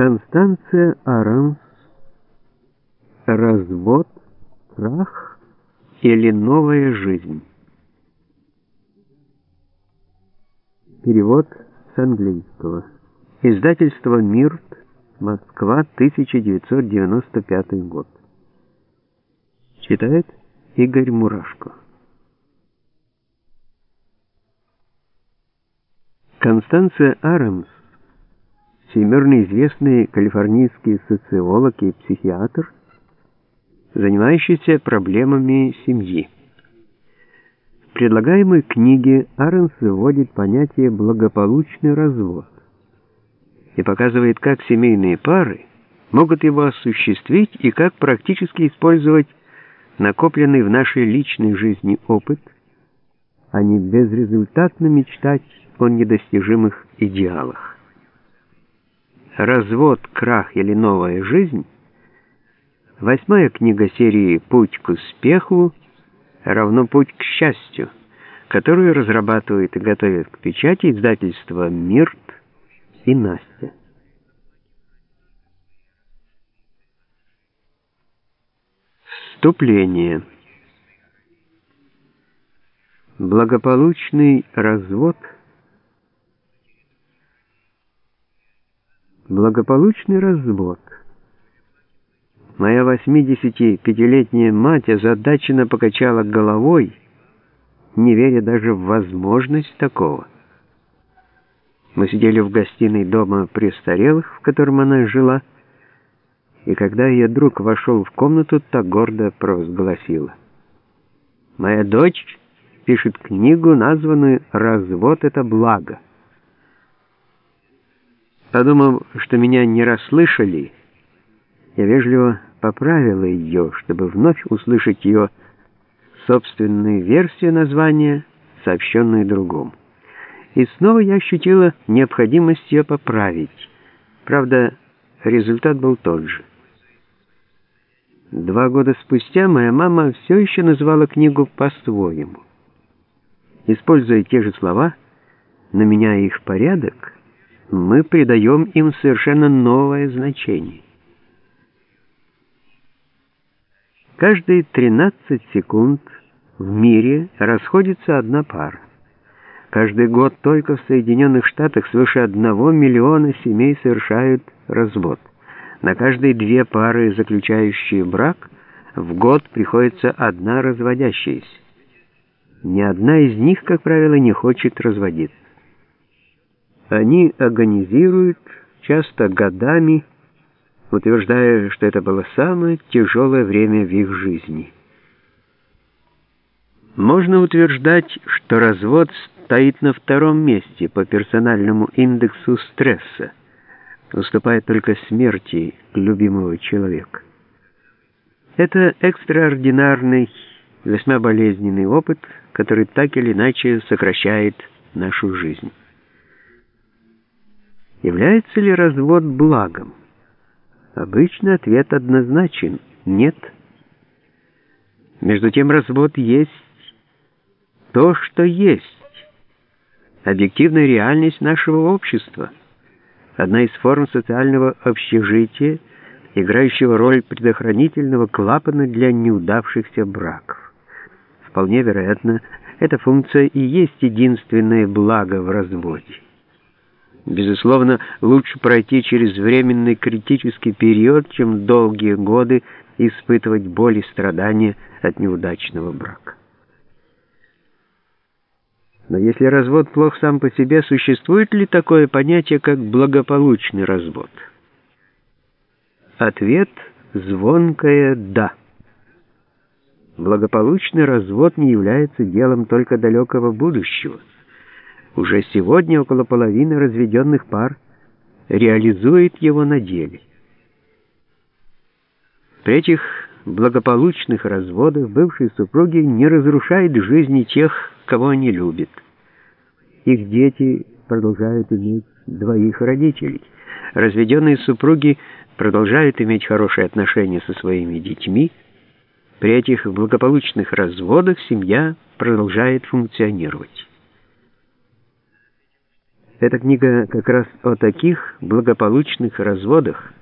Констанция Аранс. Развод, крах или новая жизнь. Перевод с английского. Издательство «Мирт», Москва, 1995 год. Читает Игорь Мурашко. Констанция Арамс, всемирно известный калифорнийский социолог и психиатр, занимающийся проблемами семьи. В предлагаемой книге Арамс выводит понятие «благополучный развод» и показывает, как семейные пары могут его осуществить и как практически использовать накопленный в нашей личной жизни опыт, а не безрезультатно мечтать о недостижимых идеалах. «Развод, крах или новая жизнь» Восьмая книга серии «Путь к успеху» равно «Путь к счастью», которую разрабатывает и готовит к печати издательства «Мирт» и Настя. Вступление. Благополучный развод – Благополучный развод. Моя 85-летняя мать озадаченно покачала головой, не веря даже в возможность такого. Мы сидели в гостиной дома престарелых, в котором она жила, и когда ее друг вошел в комнату, так гордо провозгласила. «Моя дочь пишет книгу, названную «Развод — это благо». Подумав, что меня не расслышали, я вежливо поправила ее, чтобы вновь услышать ее собственную версию названия, сообщенную другому. И снова я ощутила необходимость ее поправить. Правда, результат был тот же. Два года спустя моя мама все еще называла книгу по-своему. Используя те же слова, но меняя их порядок, мы придаем им совершенно новое значение. Каждые 13 секунд в мире расходится одна пара. Каждый год только в Соединенных Штатах свыше одного миллиона семей совершают развод. На каждые две пары, заключающие брак, в год приходится одна разводящаяся. Ни одна из них, как правило, не хочет разводиться. Они агонизируют, часто годами, утверждая, что это было самое тяжелое время в их жизни. Можно утверждать, что развод стоит на втором месте по персональному индексу стресса, уступая только смерти любимого человека. Это экстраординарный, весьма болезненный опыт, который так или иначе сокращает нашу жизнь. Является ли развод благом? Обычно ответ однозначен – нет. Между тем развод есть то, что есть. Объективная реальность нашего общества. Одна из форм социального общежития, играющего роль предохранительного клапана для неудавшихся браков. Вполне вероятно, эта функция и есть единственное благо в разводе. Безусловно, лучше пройти через временный критический период, чем долгие годы испытывать боль и страдания от неудачного брака. Но если развод плох сам по себе, существует ли такое понятие, как благополучный развод? Ответ – звонкое «да». Благополучный развод не является делом только далекого будущего – уже сегодня около половины разведенных пар реализует его на деле. При этих благополучных разводах бывшие супруги не разрушают жизни тех, кого они любят. Их дети продолжают иметь двоих родителей. Разведенные супруги продолжают иметь хорошие отношения со своими детьми. При этих благополучных разводах семья продолжает функционировать. Эта книга как раз о таких благополучных разводах,